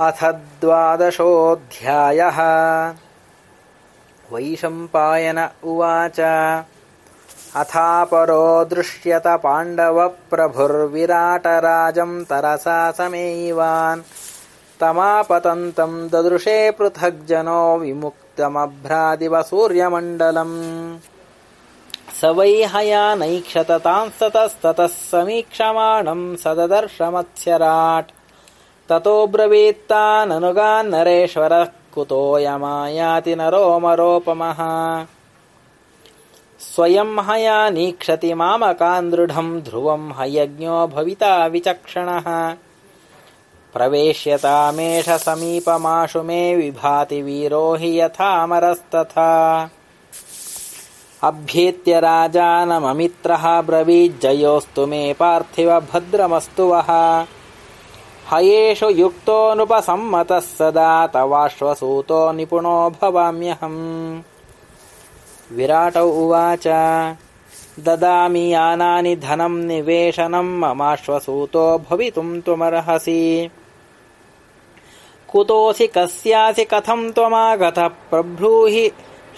अथ द्वादशोऽध्यायः। वैशम्पायन उवाच। अथापरो दृश्यत पाण्डवप्रभुर्विराटराजम् तरसा समेवान्। तमापतन्तम् ददृशे पृथग्जनो विमुक्तमभ्रादिव सूर्यमण्डलम् स वै हयानैक्षततांस्ततस्ततः समीक्षमाणम् सददर्शमत्स्यराट् ततो ब्रवीत्ताननुगान्नरेश्वरः कुतोऽयमायाति नरोमरोपमः स्वयं हयानीक्षति मामकान् दृढम् ध्रुवम् हयज्ञो भविता विचक्षणः। प्रवेश्यतामेष समीपमाशु मे विभाति वीरो हि यथामरस्तथा। अभ्येत्य राजानममित्रः ब्रवीज्जयोस्तु मे पार्थिव भद्रमस्तु वः हयेषु युक्तोऽनुपसम्मतः सदा तवाश्वसूतो निपुणो भवाम्यहम्। विराट उवाच ददामि यानानि धनम् निवेशनम् ममाश्वसूतो भवितुम् त्वमर्हसि। कुतोऽसि कस्यासि कथम् त्वमागतः प्रब्रूहि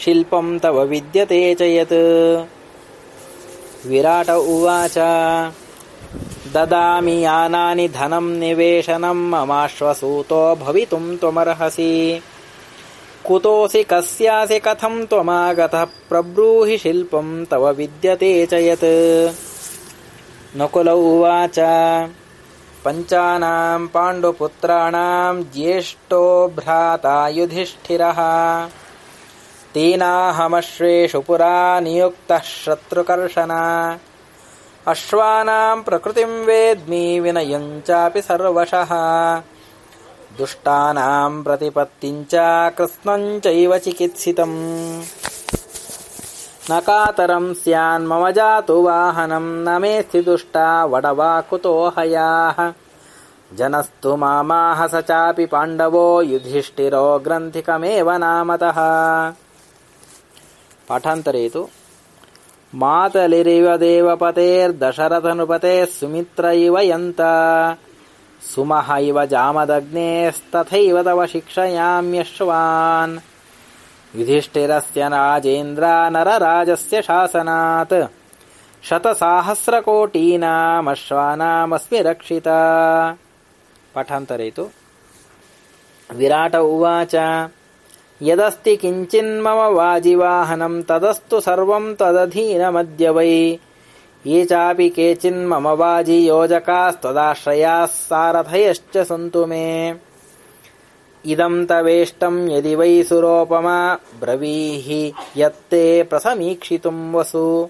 शिल्पम् तव विद्यते च यत्। विराट उवाच ददामि यानानि धनम् निवेशनम् ममाश्वसूतो भवितुम् त्वमर्हसि। कुतोऽसि कस्यासि कथम् त्वमागतः प्रब्रूहि शिल्पम् तव विद्यते च यत्। नकुल उवाच। पञ्चानाम् पाण्डुपुत्राणाम् ज्येष्ठो भ्राता युधिष्ठिरः। तेनाहमश्वेषु पुरा नियुक्तः शत्रुकर्षणा अश्वानाम् प्रकृतिम् वेद्मि विनयम् चापि सर्वशः। प्रतिपत्तिम् च कृत्स्नम् चैव चिकित्सितम्। न कातरम् स्यान्मम जातु वाहनम् न मेऽस्ति दुष्टा वडवा कुतो हयाः। जनस्तु मामाह स चापि पाण्डवो युधिष्ठिरो ग्रन्थिकमेव नामतः पाठान्तरे तु मातलिरिव देवपतेर्दशरथनुपतेः सुमित्र इव यन्त। सुमः इव जामदग्नेस्तथैव तव शिक्षयाम्यश्वान्। युधिष्ठिरस्य राजेन्द्र नरराजस्य शासनात्। शतसाहस्रकोटीनामश्वानामस्मि रक्षिता। पाठान्तरे तु विराट उवाच यदस्ति किञ्चिन्मम वाजिवाहनम् तदस्तु सर्वम् त्वदधीनमद्य वै। ये चापि केचिन्मम वाजियोजकास्त्वदाश्रयाः सारथयश्च सन्तु मे। इदम् तवेष्टम् यदि वै सुरोपमा ब्रवीहि यत्ते प्रसमीक्षितुम् वसु।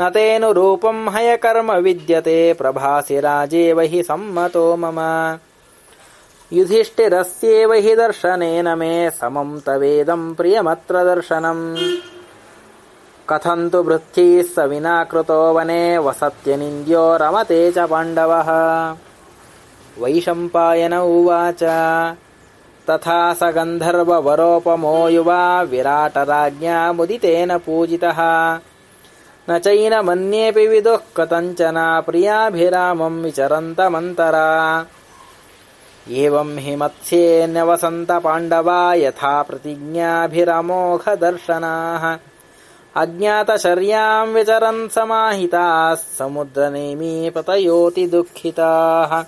न तेऽनुरूपम् हयकर्म विद्यते प्रभासि राजेव हि सम्मतो मम युधिष्ठिरस्येव हि दर्शनेन मे समम् तवेदम् प्रियमत्र दर्शनम्। कथम् तु वृत्तिः स विना कृतो वने वसत्यनिन्द्यो रमते च पाण्डवः। वैशम्पायन उवाच तथा स गन्धर्ववरोपमो युवा विराटराज्ञा मुदितेन पूजितः। न चैनमन्येऽपि विदुः कथञ्चन प्रियाभिरामम् विचरन्तमन्तरा एवम् हि मत्स्येऽन्यवसन्त पाण्डवा यथा प्रतिज्ञाभिरमोघदर्शनाः। अज्ञातशर्याम् विचरन् समाहिताः समुद्रनेमी पतयोति दुःखिताः